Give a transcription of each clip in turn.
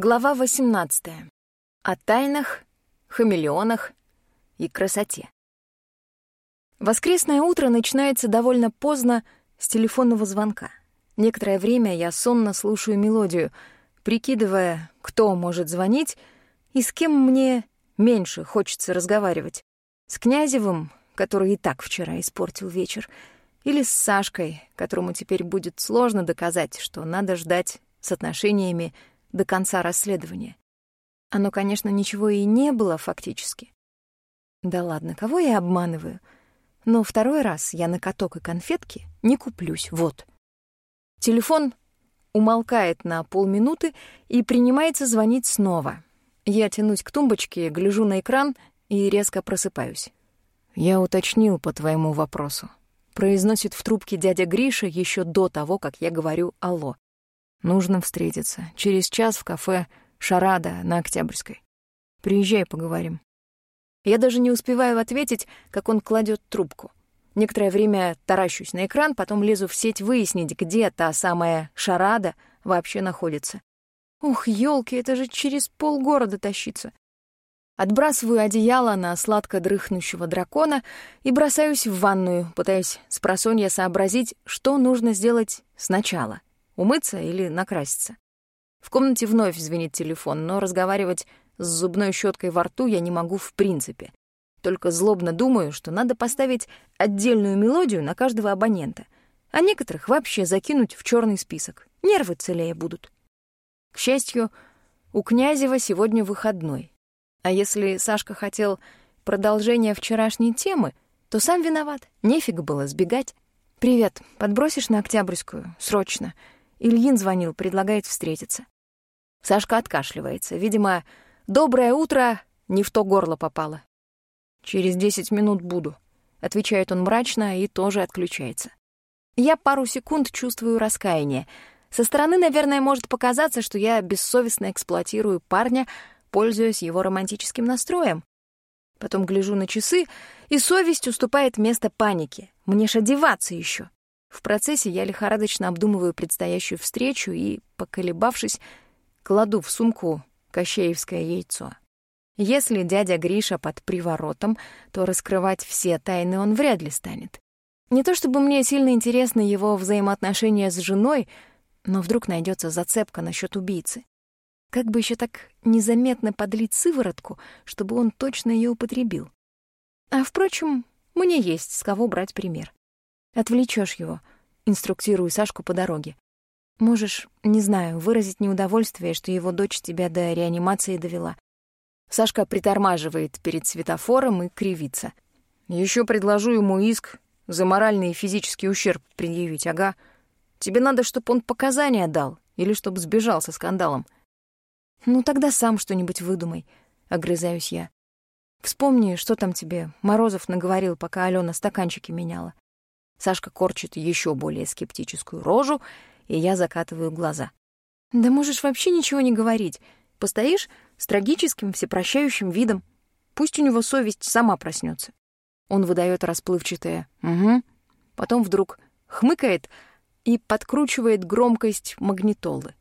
Глава 18. О тайнах, хамелеонах и красоте. Воскресное утро начинается довольно поздно с телефонного звонка. Некоторое время я сонно слушаю мелодию, прикидывая, кто может звонить и с кем мне меньше хочется разговаривать. С Князевым, который и так вчера испортил вечер, или с Сашкой, которому теперь будет сложно доказать, что надо ждать с отношениями до конца расследования. Оно, конечно, ничего и не было фактически. Да ладно, кого я обманываю? Но второй раз я на каток и конфетки не куплюсь, вот. Телефон умолкает на полминуты и принимается звонить снова. Я тянусь к тумбочке, гляжу на экран и резко просыпаюсь. «Я уточнил по твоему вопросу», — произносит в трубке дядя Гриша еще до того, как я говорю «алло». Нужно встретиться. Через час в кафе «Шарада» на Октябрьской. Приезжай, поговорим. Я даже не успеваю ответить, как он кладет трубку. Некоторое время таращусь на экран, потом лезу в сеть выяснить, где та самая «Шарада» вообще находится. Ух, елки, это же через полгорода тащиться. Отбрасываю одеяло на сладко дрыхнущего дракона и бросаюсь в ванную, пытаясь с просонья сообразить, что нужно сделать сначала. Умыться или накраситься? В комнате вновь звенит телефон, но разговаривать с зубной щеткой во рту я не могу в принципе. Только злобно думаю, что надо поставить отдельную мелодию на каждого абонента, а некоторых вообще закинуть в черный список. Нервы целее будут. К счастью, у Князева сегодня выходной. А если Сашка хотел продолжения вчерашней темы, то сам виноват. Нефиг было сбегать. «Привет, подбросишь на Октябрьскую? Срочно!» Ильин звонил, предлагает встретиться. Сашка откашливается. Видимо, «доброе утро» не в то горло попало. «Через десять минут буду», — отвечает он мрачно и тоже отключается. Я пару секунд чувствую раскаяние. Со стороны, наверное, может показаться, что я бессовестно эксплуатирую парня, пользуясь его романтическим настроем. Потом гляжу на часы, и совесть уступает место панике. Мне ж одеваться еще. В процессе я лихорадочно обдумываю предстоящую встречу и, поколебавшись, кладу в сумку кощеевское яйцо. Если дядя Гриша под приворотом, то раскрывать все тайны он вряд ли станет. Не то чтобы мне сильно интересны его взаимоотношения с женой, но вдруг найдется зацепка насчет убийцы. Как бы еще так незаметно подлить сыворотку, чтобы он точно ее употребил? А, впрочем, мне есть с кого брать пример. Отвлечешь его, инструктирую Сашку по дороге. Можешь, не знаю, выразить неудовольствие, что его дочь тебя до реанимации довела. Сашка притормаживает перед светофором и кривится. Еще предложу ему иск за моральный и физический ущерб предъявить, ага. Тебе надо, чтобы он показания дал или чтобы сбежал со скандалом. Ну тогда сам что-нибудь выдумай, огрызаюсь я. Вспомни, что там тебе Морозов наговорил, пока Алена стаканчики меняла. Сашка корчит еще более скептическую рожу, и я закатываю глаза. «Да можешь вообще ничего не говорить. Постоишь с трагическим всепрощающим видом. Пусть у него совесть сама проснется. Он выдает расплывчатое «угу». Потом вдруг хмыкает и подкручивает громкость магнитолы.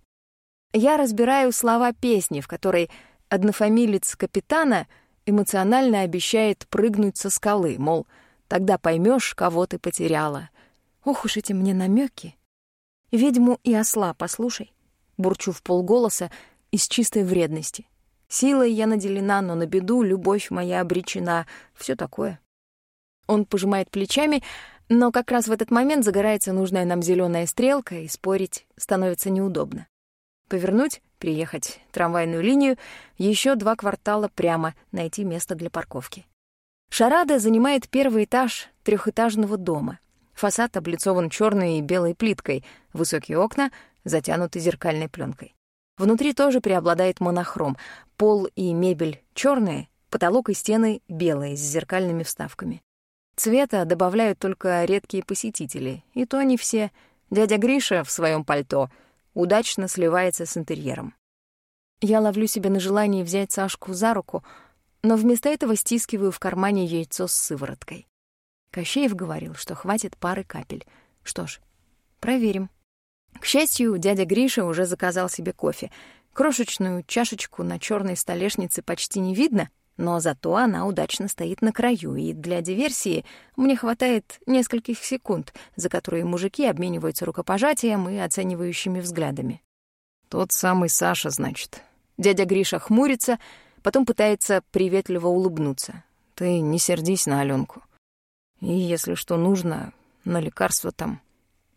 Я разбираю слова песни, в которой однофамилец капитана эмоционально обещает прыгнуть со скалы, мол, — Тогда поймешь, кого ты потеряла. Ох уж эти мне намеки. Ведьму и осла послушай. Бурчу в полголоса из чистой вредности. Силой я наделена, но на беду любовь моя обречена. Все такое. Он пожимает плечами, но как раз в этот момент загорается нужная нам зеленая стрелка, и спорить становится неудобно. Повернуть, приехать трамвайную линию, еще два квартала прямо, найти место для парковки. Шарада занимает первый этаж трехэтажного дома. Фасад облицован черной и белой плиткой, высокие окна затянуты зеркальной пленкой. Внутри тоже преобладает монохром. Пол и мебель черные, потолок и стены белые с зеркальными вставками. Цвета добавляют только редкие посетители, и то не все. Дядя Гриша в своем пальто удачно сливается с интерьером. Я ловлю себя на желании взять Сашку за руку — но вместо этого стискиваю в кармане яйцо с сывороткой. Кощеев говорил, что хватит пары капель. Что ж, проверим. К счастью, дядя Гриша уже заказал себе кофе. Крошечную чашечку на черной столешнице почти не видно, но зато она удачно стоит на краю, и для диверсии мне хватает нескольких секунд, за которые мужики обмениваются рукопожатием и оценивающими взглядами. «Тот самый Саша, значит». Дядя Гриша хмурится, потом пытается приветливо улыбнуться. «Ты не сердись на Аленку. И если что нужно, на лекарство там.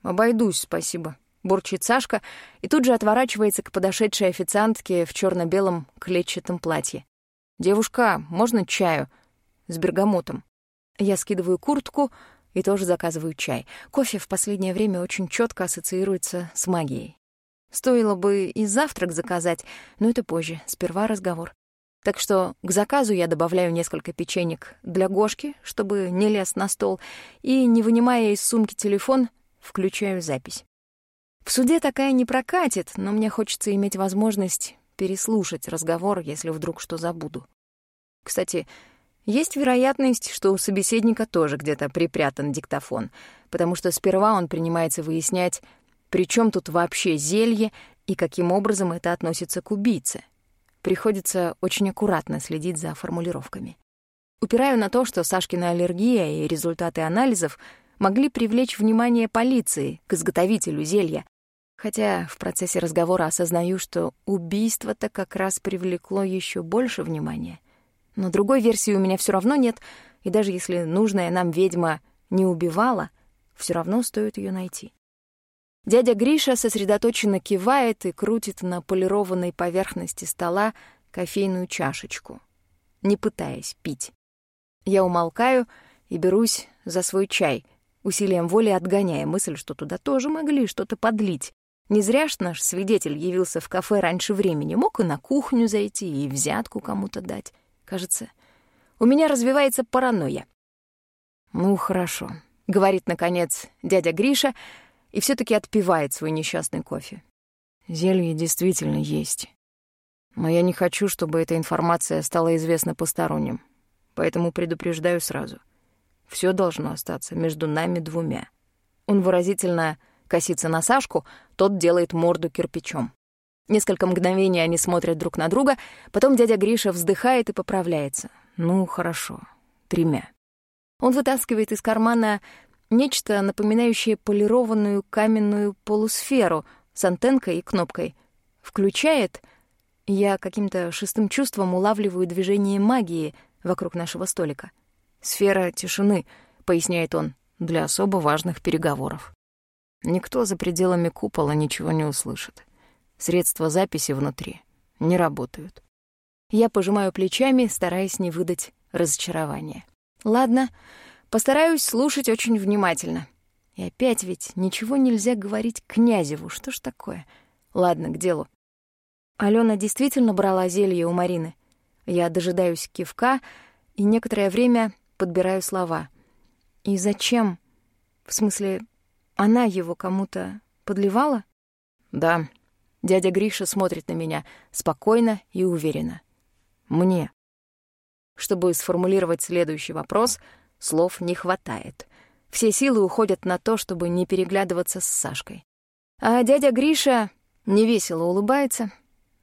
Обойдусь, спасибо». Бурчит Сашка и тут же отворачивается к подошедшей официантке в черно белом клетчатом платье. «Девушка, можно чаю?» «С бергамотом». Я скидываю куртку и тоже заказываю чай. Кофе в последнее время очень четко ассоциируется с магией. Стоило бы и завтрак заказать, но это позже, сперва разговор. Так что к заказу я добавляю несколько печенек для Гошки, чтобы не лез на стол, и, не вынимая из сумки телефон, включаю запись. В суде такая не прокатит, но мне хочется иметь возможность переслушать разговор, если вдруг что забуду. Кстати, есть вероятность, что у собеседника тоже где-то припрятан диктофон, потому что сперва он принимается выяснять, при чем тут вообще зелье и каким образом это относится к убийце. Приходится очень аккуратно следить за формулировками. Упираю на то, что Сашкина аллергия и результаты анализов могли привлечь внимание полиции к изготовителю зелья, Хотя в процессе разговора осознаю, что убийство-то как раз привлекло еще больше внимания. Но другой версии у меня все равно нет, и даже если нужная нам ведьма не убивала, все равно стоит ее найти. Дядя Гриша сосредоточенно кивает и крутит на полированной поверхности стола кофейную чашечку, не пытаясь пить. Я умолкаю и берусь за свой чай, усилием воли отгоняя мысль, что туда тоже могли что-то подлить. Не зря ж наш свидетель явился в кафе раньше времени, мог и на кухню зайти, и взятку кому-то дать. Кажется, у меня развивается паранойя. «Ну, хорошо», — говорит, наконец, дядя Гриша, и все таки отпивает свой несчастный кофе. «Зелье действительно есть. Но я не хочу, чтобы эта информация стала известна посторонним, поэтому предупреждаю сразу. Все должно остаться между нами двумя». Он выразительно косится на Сашку, тот делает морду кирпичом. Несколько мгновений они смотрят друг на друга, потом дядя Гриша вздыхает и поправляется. «Ну, хорошо. Тремя». Он вытаскивает из кармана нечто, напоминающее полированную каменную полусферу с антенкой и кнопкой. Включает. Я каким-то шестым чувством улавливаю движение магии вокруг нашего столика. «Сфера тишины», — поясняет он, — «для особо важных переговоров». Никто за пределами купола ничего не услышит. Средства записи внутри не работают. Я пожимаю плечами, стараясь не выдать разочарования. Ладно, постараюсь слушать очень внимательно. И опять ведь ничего нельзя говорить князеву. Что ж такое? Ладно, к делу. Алена действительно брала зелье у Марины. Я дожидаюсь кивка и некоторое время подбираю слова. И зачем? В смысле, она его кому-то подливала? Да. Дядя Гриша смотрит на меня спокойно и уверенно. Мне. Чтобы сформулировать следующий вопрос, слов не хватает. Все силы уходят на то, чтобы не переглядываться с Сашкой. А дядя Гриша невесело улыбается,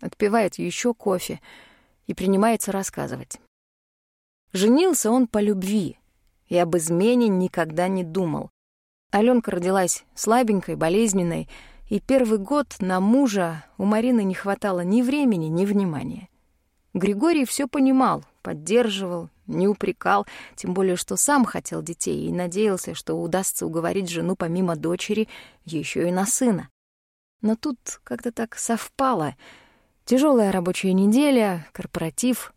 отпивает еще кофе и принимается рассказывать. Женился он по любви и об измене никогда не думал. Аленка родилась слабенькой, болезненной, и первый год на мужа у Марины не хватало ни времени, ни внимания. Григорий все понимал, поддерживал, не упрекал, тем более что сам хотел детей и надеялся, что удастся уговорить жену помимо дочери еще и на сына. Но тут как-то так совпало. Тяжелая рабочая неделя, корпоратив,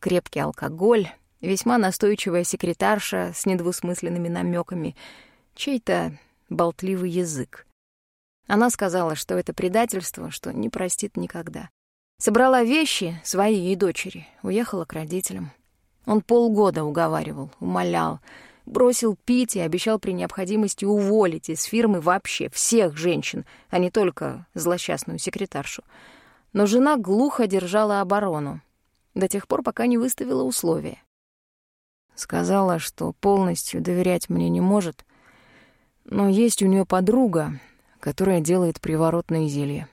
крепкий алкоголь, весьма настойчивая секретарша с недвусмысленными намеками — чей-то болтливый язык. Она сказала, что это предательство, что не простит никогда. Собрала вещи, свои и дочери, уехала к родителям. Он полгода уговаривал, умолял, бросил пить и обещал при необходимости уволить из фирмы вообще всех женщин, а не только злосчастную секретаршу. Но жена глухо держала оборону, до тех пор, пока не выставила условия. Сказала, что полностью доверять мне не может, но есть у нее подруга, которая делает приворотные зелья.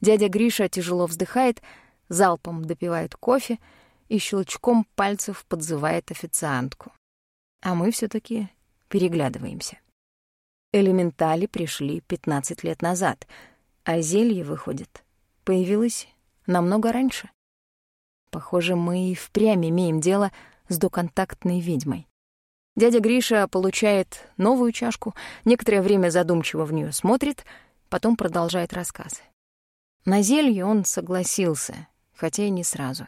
Дядя Гриша тяжело вздыхает, залпом допивает кофе и щелчком пальцев подзывает официантку. А мы все таки переглядываемся. Элементали пришли 15 лет назад, а зелье, выходит, появилось намного раньше. Похоже, мы и впрямь имеем дело с доконтактной ведьмой. Дядя Гриша получает новую чашку, некоторое время задумчиво в нее смотрит, потом продолжает рассказ. На зелье он согласился, хотя и не сразу.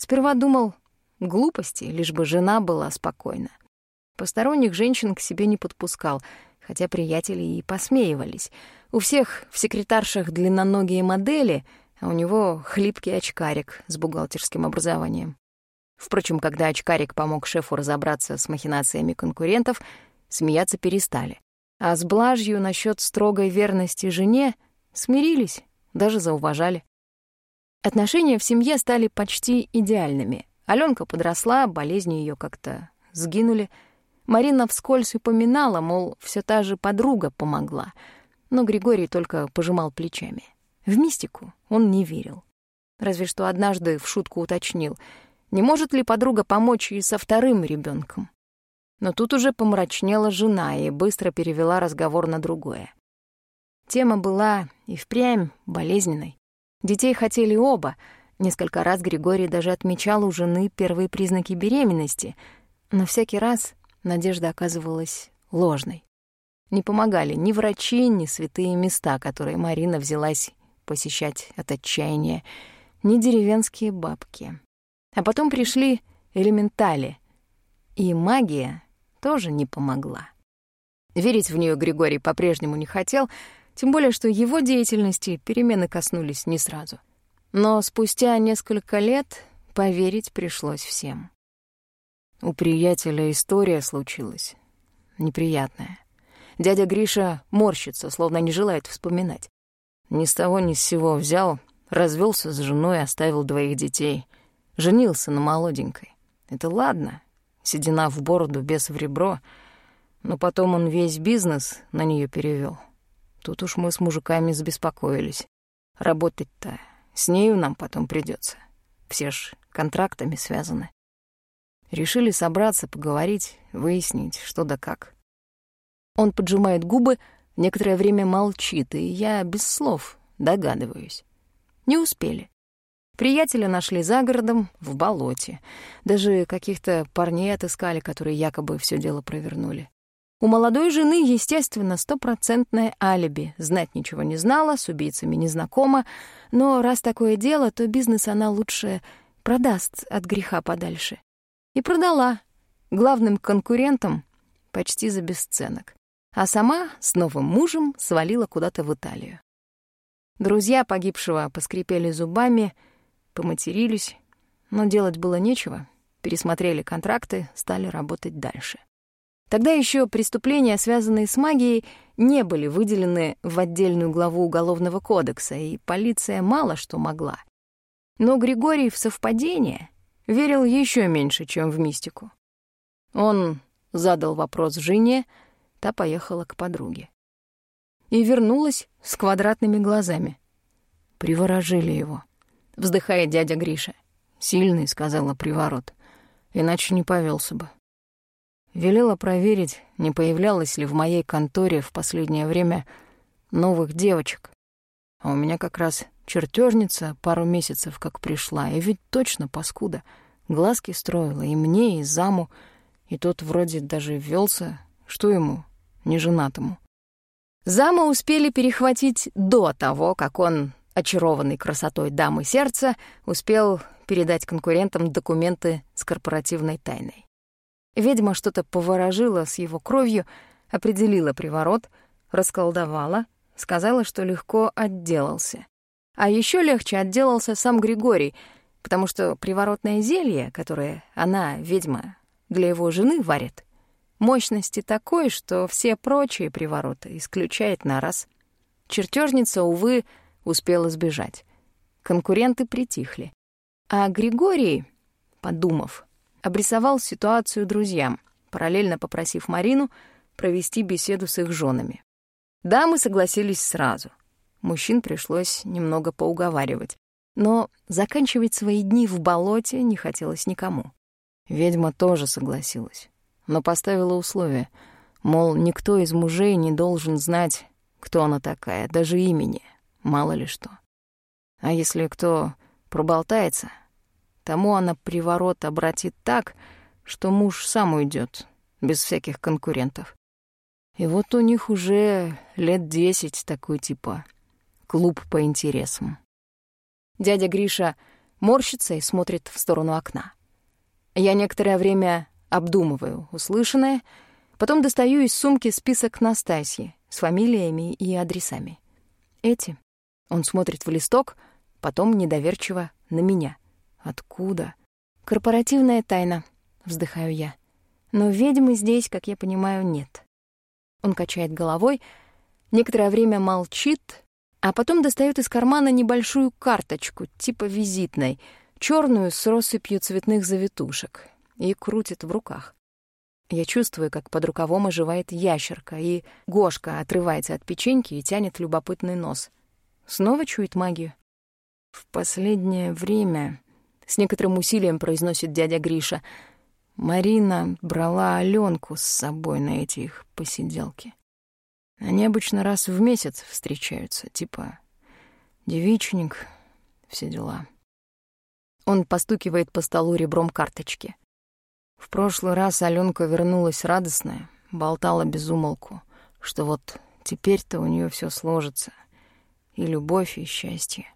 Сперва думал, глупости, лишь бы жена была спокойна. Посторонних женщин к себе не подпускал, хотя приятели и посмеивались. У всех в секретаршах длинноногие модели, а у него хлипкий очкарик с бухгалтерским образованием. Впрочем, когда очкарик помог шефу разобраться с махинациями конкурентов, смеяться перестали. А с блажью насчет строгой верности жене смирились, даже зауважали. Отношения в семье стали почти идеальными. Алёнка подросла, болезни её как-то сгинули. Марина вскользь упоминала, мол, всё та же подруга помогла. Но Григорий только пожимал плечами. В мистику он не верил. Разве что однажды в шутку уточнил — не может ли подруга помочь и со вторым ребенком? Но тут уже помрачнела жена и быстро перевела разговор на другое. Тема была и впрямь болезненной. Детей хотели оба. Несколько раз Григорий даже отмечал у жены первые признаки беременности, но всякий раз надежда оказывалась ложной. Не помогали ни врачи, ни святые места, которые Марина взялась посещать от отчаяния, ни деревенские бабки. А потом пришли элементали, и магия тоже не помогла. Верить в нее Григорий по-прежнему не хотел, тем более что его деятельности перемены коснулись не сразу. Но спустя несколько лет поверить пришлось всем. У приятеля история случилась. Неприятная. Дядя Гриша морщится, словно не желает вспоминать. Ни с того ни с сего взял, развелся с женой, оставил двоих детей — Женился на молоденькой. Это ладно, седина в бороду, без в ребро, но потом он весь бизнес на нее перевел. Тут уж мы с мужиками забеспокоились. Работать-то с нею нам потом придется. Все ж контрактами связаны. Решили собраться, поговорить, выяснить, что да как. Он поджимает губы, некоторое время молчит, и я без слов догадываюсь. Не успели. Приятеля нашли за городом, в болоте. Даже каких-то парней отыскали, которые якобы все дело провернули. У молодой жены, естественно, стопроцентное алиби. Знать ничего не знала, с убийцами не знакома. Но раз такое дело, то бизнес она лучше продаст от греха подальше. И продала. Главным конкурентом почти за бесценок. А сама с новым мужем свалила куда-то в Италию. Друзья погибшего поскрипели зубами — поматерились, но делать было нечего, пересмотрели контракты, стали работать дальше. Тогда еще преступления, связанные с магией, не были выделены в отдельную главу Уголовного кодекса, и полиция мало что могла. Но Григорий в совпадение верил еще меньше, чем в мистику. Он задал вопрос жене, та поехала к подруге. И вернулась с квадратными глазами. Приворожили его вздыхает дядя Гриша. «Сильный», — сказала приворот, — «иначе не повелся бы». Велела проверить, не появлялось ли в моей конторе в последнее время новых девочек. А у меня как раз чертежница пару месяцев как пришла, и ведь точно паскуда. Глазки строила и мне, и заму, и тот вроде даже велся, что ему, неженатому. Зама успели перехватить до того, как он очарованный красотой дамы сердца, успел передать конкурентам документы с корпоративной тайной. Ведьма что-то поворожила с его кровью, определила приворот, расколдовала, сказала, что легко отделался. А еще легче отделался сам Григорий, потому что приворотное зелье, которое она, ведьма, для его жены варит, мощности такой, что все прочие привороты исключает на раз. Чертежница, увы, успела сбежать. Конкуренты притихли. А Григорий, подумав, обрисовал ситуацию друзьям, параллельно попросив Марину провести беседу с их женами. Дамы согласились сразу. мужчин пришлось немного поуговаривать. Но заканчивать свои дни в болоте не хотелось никому. Ведьма тоже согласилась, но поставила условие, мол, никто из мужей не должен знать, кто она такая, даже имени, мало ли что. А если кто проболтается, тому она приворот обратит так, что муж сам уйдет, без всяких конкурентов. И вот у них уже лет десять такой типа клуб по интересам. Дядя Гриша морщится и смотрит в сторону окна. Я некоторое время обдумываю услышанное, потом достаю из сумки список Настасьи с фамилиями и адресами. Эти. Он смотрит в листок, потом недоверчиво на меня. Откуда? Корпоративная тайна, вздыхаю я. Но ведьмы здесь, как я понимаю, нет. Он качает головой, некоторое время молчит, а потом достает из кармана небольшую карточку, типа визитной, черную с россыпью цветных завитушек, и крутит в руках. Я чувствую, как под рукавом оживает ящерка, и Гошка отрывается от печеньки и тянет любопытный нос. Снова чует магию. В последнее время, с некоторым усилием произносит дядя Гриша, Марина брала Аленку с собой на эти их посиделки. Они обычно раз в месяц встречаются, типа девичник, все дела. Он постукивает по столу ребром карточки. В прошлый раз Аленка вернулась радостная, болтала без умолку, что вот теперь-то у нее все сложится. И любовь, и счастье.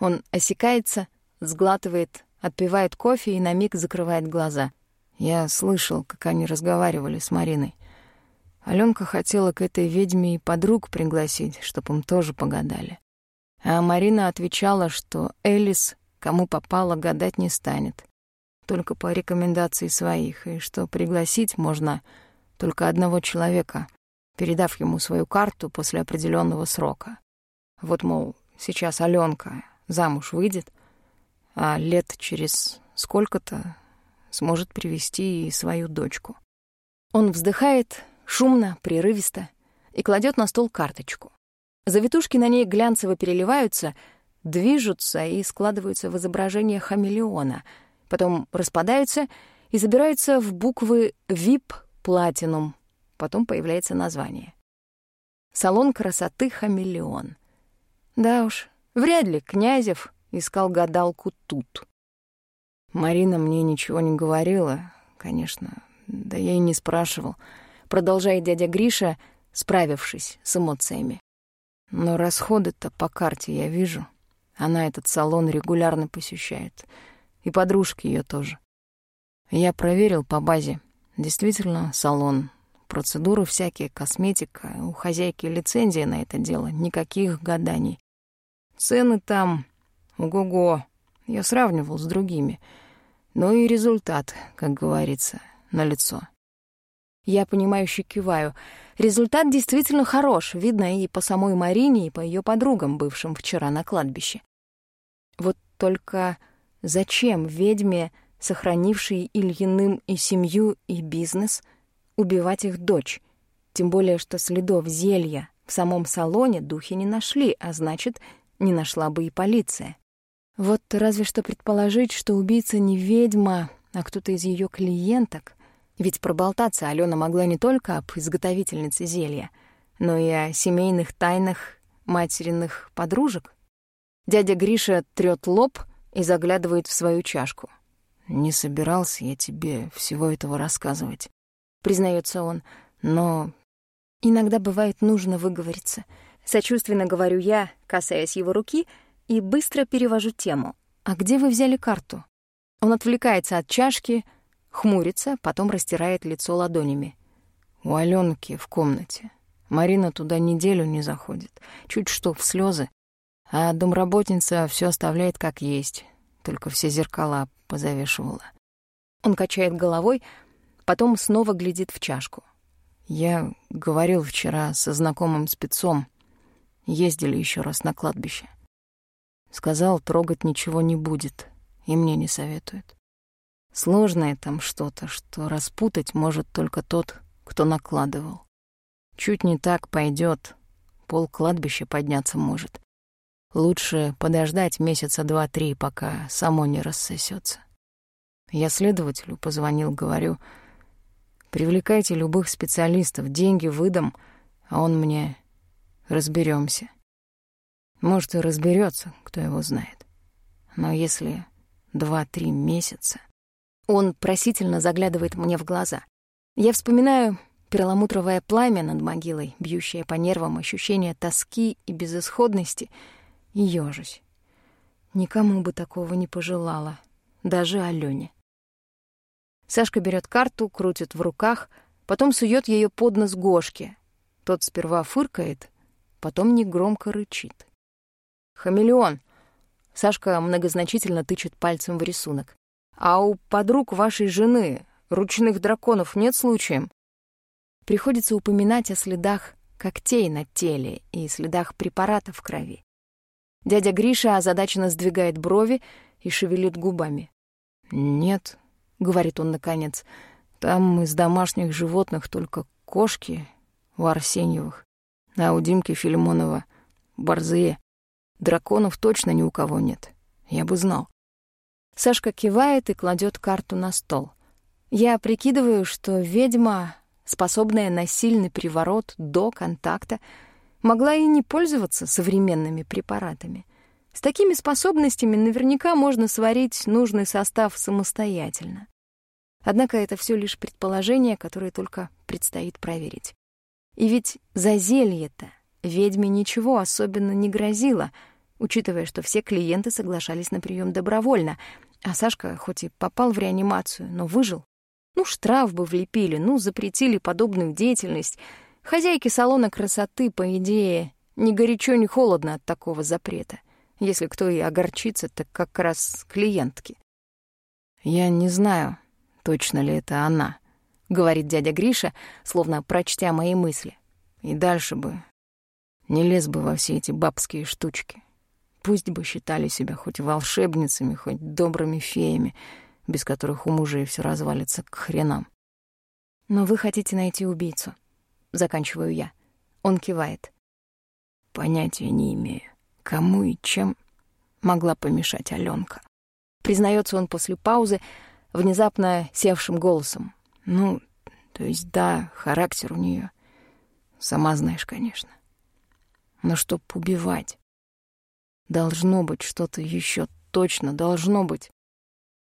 Он осекается, сглатывает, отпивает кофе и на миг закрывает глаза. Я слышал, как они разговаривали с Мариной. Аленка хотела к этой ведьме и подруг пригласить, чтоб им тоже погадали. А Марина отвечала, что Элис, кому попало, гадать не станет. Только по рекомендации своих, и что пригласить можно только одного человека, передав ему свою карту после определенного срока. Вот, мол, сейчас Аленка замуж выйдет, а лет через сколько-то сможет привести и свою дочку. Он вздыхает, шумно, прерывисто, и кладет на стол карточку. Завитушки на ней глянцево переливаются, движутся и складываются в изображение хамелеона, потом распадаются и забираются в буквы VIP Platinum, потом появляется название. Салон красоты «Хамелеон». Да уж, вряд ли Князев искал гадалку тут. Марина мне ничего не говорила, конечно, да я и не спрашивал — продолжает дядя Гриша, справившись с эмоциями. Но расходы-то по карте я вижу. Она этот салон регулярно посещает. И подружки ее тоже. Я проверил по базе. Действительно, салон. Процедуры всякие, косметика. У хозяйки лицензия на это дело. Никаких гаданий. Цены там... Ого-го. Я сравнивал с другими. Ну и результат, как говорится, налицо. Я понимающе киваю. Результат действительно хорош, видно и по самой Марине, и по ее подругам, бывшим вчера на кладбище. Вот только зачем ведьме, сохранившей Ильиным и семью, и бизнес, убивать их дочь? Тем более, что следов зелья в самом салоне духи не нашли, а значит, не нашла бы и полиция. Вот разве что предположить, что убийца не ведьма, а кто-то из ее клиенток — ведь проболтаться Алена могла не только об изготовительнице зелья, но и о семейных тайнах материных подружек. Дядя Гриша трёт лоб и заглядывает в свою чашку. «Не собирался я тебе всего этого рассказывать», — признается он, «но иногда бывает нужно выговориться». Сочувственно говорю я, касаясь его руки, и быстро перевожу тему. «А где вы взяли карту?» Он отвлекается от чашки, Хмурится, потом растирает лицо ладонями. У Алёнки в комнате. Марина туда неделю не заходит. Чуть что в слезы. А домработница все оставляет как есть. Только все зеркала позавешивала. Он качает головой, потом снова глядит в чашку. Я говорил вчера со знакомым спецом. Ездили еще раз на кладбище. Сказал, трогать ничего не будет, и мне не советует. Сложное там что-то, что распутать может только тот, кто накладывал. Чуть не так пойдет, пол кладбища подняться может. Лучше подождать месяца два-три, пока само не рассосется. Я следователю позвонил, говорю, привлекайте любых специалистов, деньги выдам, а он мне разберемся. Может, и разберется, кто его знает. Но если два-три месяца... Он просительно заглядывает мне в глаза. Я вспоминаю перламутровое пламя над могилой, бьющее по нервам ощущение тоски и безысходности, и ёжусь. Никому бы такого не пожелала, даже Алёне. Сашка берет карту, крутит в руках, потом сует ее под нос Гошке. Тот сперва фыркает, потом негромко рычит. «Хамелеон!» Сашка многозначительно тычет пальцем в рисунок. «А у подруг вашей жены ручных драконов нет случаем?» Приходится упоминать о следах когтей на теле и следах препарата в крови. Дядя Гриша озадаченно сдвигает брови и шевелит губами. «Нет», — говорит он наконец, — «там из домашних животных только кошки у Арсеньевых, а у Димки Филимонова — борзые. Драконов точно ни у кого нет. Я бы знал. Сашка кивает и кладет карту на стол. Я прикидываю, что ведьма, способная на сильный приворот до контакта, могла и не пользоваться современными препаратами. С такими способностями наверняка можно сварить нужный состав самостоятельно. Однако это все лишь предположение, которое только предстоит проверить. И ведь за зелье-то ведьме ничего особенно не грозило — учитывая, что все клиенты соглашались на прием добровольно, а Сашка хоть и попал в реанимацию, но выжил. Ну, штраф бы влепили, ну, запретили подобную деятельность. Хозяйки салона красоты, по идее, ни горячо, ни холодно от такого запрета. Если кто и огорчится, так как раз клиентки. «Я не знаю, точно ли это она», — говорит дядя Гриша, словно прочтя мои мысли. «И дальше бы не лез бы во все эти бабские штучки. Пусть бы считали себя хоть волшебницами, хоть добрыми феями, без которых у мужей все развалится к хренам. Но вы хотите найти убийцу. Заканчиваю я. Он кивает. Понятия не имею, кому и чем могла помешать Аленка. Признается он после паузы, внезапно севшим голосом. Ну, то есть да, характер у нее, Сама знаешь, конечно. Но чтоб убивать, Должно быть что-то еще, точно должно быть.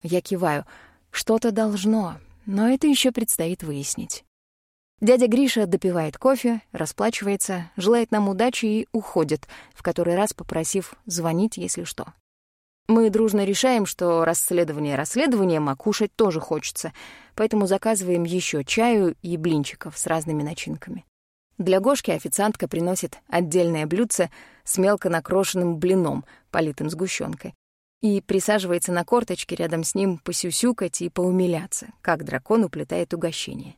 Я киваю. Что-то должно, но это еще предстоит выяснить. Дядя Гриша допивает кофе, расплачивается, желает нам удачи и уходит, в который раз попросив звонить, если что. Мы дружно решаем, что расследование расследованием, а кушать тоже хочется, поэтому заказываем еще чаю и блинчиков с разными начинками. Для Гошки официантка приносит отдельное блюдце с мелко накрошенным блином, политым сгущенкой, и присаживается на корточке рядом с ним посюсюкать и поумиляться, как дракон уплетает угощение.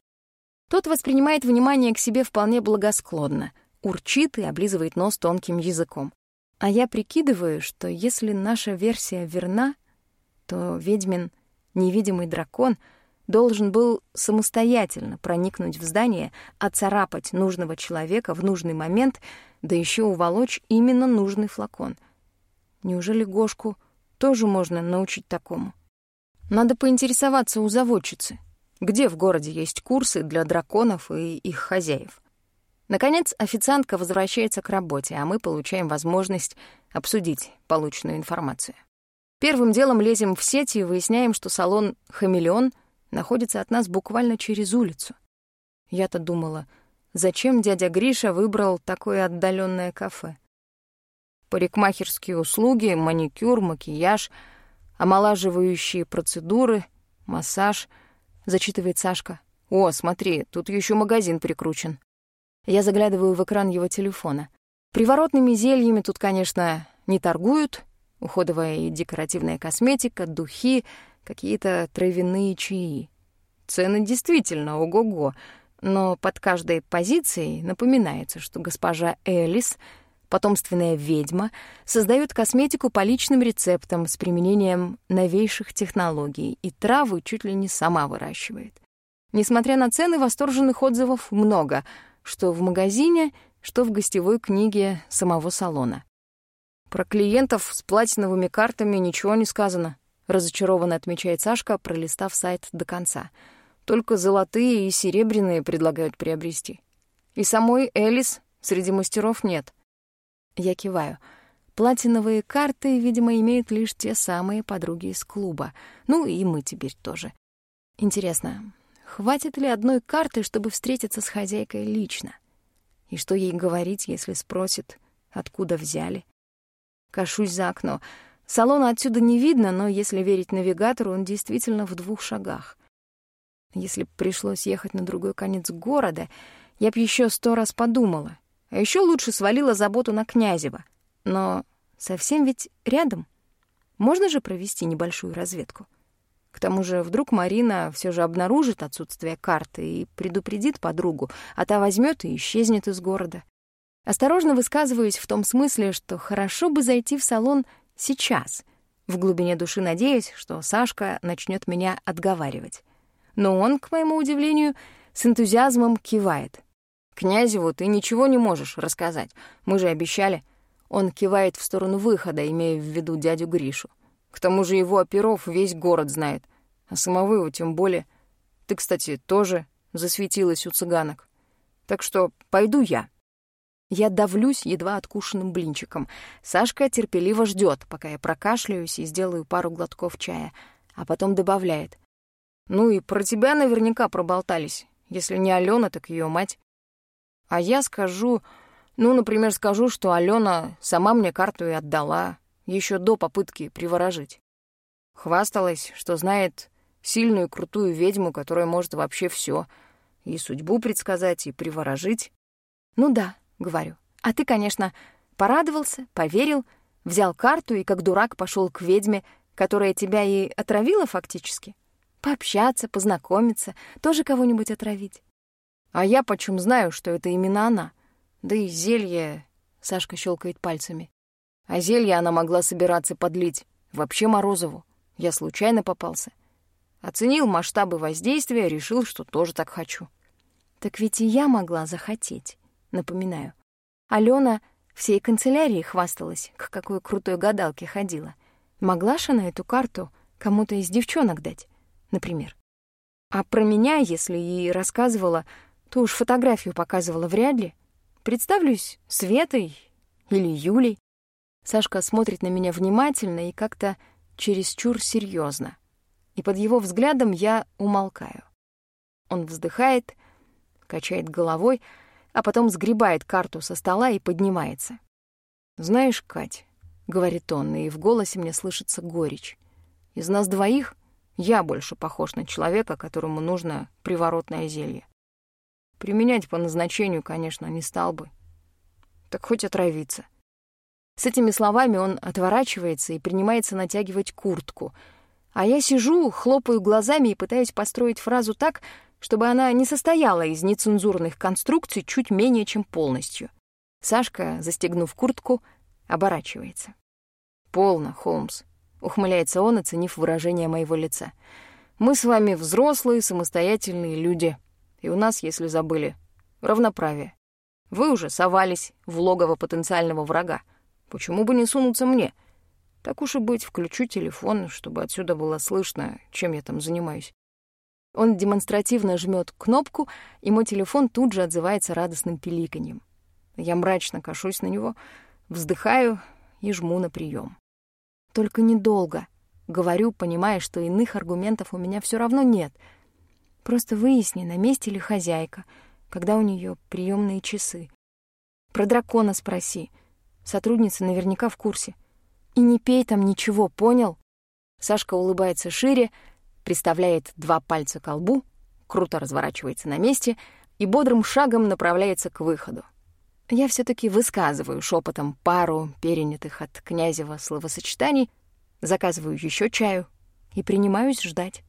Тот воспринимает внимание к себе вполне благосклонно, урчит и облизывает нос тонким языком. А я прикидываю, что если наша версия верна, то ведьмин невидимый дракон — должен был самостоятельно проникнуть в здание, оцарапать нужного человека в нужный момент, да еще уволочь именно нужный флакон. Неужели Гошку тоже можно научить такому? Надо поинтересоваться у заводчицы, где в городе есть курсы для драконов и их хозяев. Наконец, официантка возвращается к работе, а мы получаем возможность обсудить полученную информацию. Первым делом лезем в сеть и выясняем, что салон «Хамелеон» — находится от нас буквально через улицу. Я-то думала, зачем дядя Гриша выбрал такое отдаленное кафе? Парикмахерские услуги, маникюр, макияж, омолаживающие процедуры, массаж, зачитывает Сашка. О, смотри, тут еще магазин прикручен. Я заглядываю в экран его телефона. Приворотными зельями тут, конечно, не торгуют. Уходовая и декоративная косметика, духи, какие-то травяные чаи. Цены действительно ого-го, но под каждой позицией напоминается, что госпожа Элис, потомственная ведьма, создает косметику по личным рецептам с применением новейших технологий и травы чуть ли не сама выращивает. Несмотря на цены, восторженных отзывов много, что в магазине, что в гостевой книге самого салона. «Про клиентов с платиновыми картами ничего не сказано», — разочарованно отмечает Сашка, пролистав сайт до конца. «Только золотые и серебряные предлагают приобрести. И самой Элис среди мастеров нет». Я киваю. Платиновые карты, видимо, имеют лишь те самые подруги из клуба. Ну, и мы теперь тоже. Интересно, хватит ли одной карты, чтобы встретиться с хозяйкой лично? И что ей говорить, если спросит, откуда взяли? Кашусь за окно. Салона отсюда не видно, но если верить навигатору, он действительно в двух шагах. Если б пришлось ехать на другой конец города, я б еще сто раз подумала. А еще лучше свалила заботу на Князева. Но совсем ведь рядом. Можно же провести небольшую разведку. К тому же вдруг Марина все же обнаружит отсутствие карты и предупредит подругу, а та возьмет и исчезнет из города. Осторожно высказываюсь в том смысле, что хорошо бы зайти в салон сейчас, в глубине души надеясь, что Сашка начнет меня отговаривать. Но он, к моему удивлению, с энтузиазмом кивает. «Князеву ты ничего не можешь рассказать, мы же обещали». Он кивает в сторону выхода, имея в виду дядю Гришу. К тому же его оперов весь город знает, а самого его тем более. Ты, кстати, тоже засветилась у цыганок. Так что пойду я. Я давлюсь едва откушенным блинчиком. Сашка терпеливо ждет, пока я прокашляюсь и сделаю пару глотков чая, а потом добавляет. «Ну и про тебя наверняка проболтались. Если не Алена, так ее мать. А я скажу... Ну, например, скажу, что Алена сама мне карту и отдала, еще до попытки приворожить. Хвасталась, что знает сильную крутую ведьму, которая может вообще все, и судьбу предсказать, и приворожить. Ну да, — говорю. «А ты, конечно, порадовался, поверил, взял карту и как дурак пошел к ведьме, которая тебя и отравила фактически. Пообщаться, познакомиться, тоже кого-нибудь отравить. А я почем знаю, что это именно она? Да и зелье...» — Сашка щелкает пальцами. «А зелье она могла собираться подлить. Вообще Морозову. Я случайно попался. Оценил масштабы воздействия, решил, что тоже так хочу». «Так ведь и я могла захотеть» напоминаю. Алена всей канцелярии хвасталась, к какой крутой гадалке ходила. Могла же на эту карту кому-то из девчонок дать, например. А про меня, если и рассказывала, то уж фотографию показывала вряд ли. Представлюсь Светой или Юлей. Сашка смотрит на меня внимательно и как-то чересчур серьезно. И под его взглядом я умолкаю. Он вздыхает, качает головой, а потом сгребает карту со стола и поднимается. «Знаешь, Кать», — говорит он, и в голосе мне слышится горечь, «из нас двоих я больше похож на человека, которому нужно приворотное зелье. Применять по назначению, конечно, не стал бы. Так хоть отравиться». С этими словами он отворачивается и принимается натягивать куртку, а я сижу, хлопаю глазами и пытаюсь построить фразу так, чтобы она не состояла из нецензурных конструкций чуть менее чем полностью. Сашка, застегнув куртку, оборачивается. «Полно, Холмс», — ухмыляется он, оценив выражение моего лица. «Мы с вами взрослые, самостоятельные люди, и у нас, если забыли, равноправие. Вы уже совались в логово потенциального врага. Почему бы не сунуться мне? Так уж и быть, включу телефон, чтобы отсюда было слышно, чем я там занимаюсь. Он демонстративно жмет кнопку, и мой телефон тут же отзывается радостным пиликаньем. Я мрачно кашусь на него, вздыхаю и жму на прием. Только недолго. Говорю, понимая, что иных аргументов у меня все равно нет. Просто выясни, на месте ли хозяйка, когда у нее приемные часы. Про дракона спроси. Сотрудница наверняка в курсе. И не пей там ничего, понял? Сашка улыбается шире, приставляет два пальца к лбу, круто разворачивается на месте и бодрым шагом направляется к выходу. Я все таки высказываю шепотом пару перенятых от князева словосочетаний, заказываю еще чаю и принимаюсь ждать.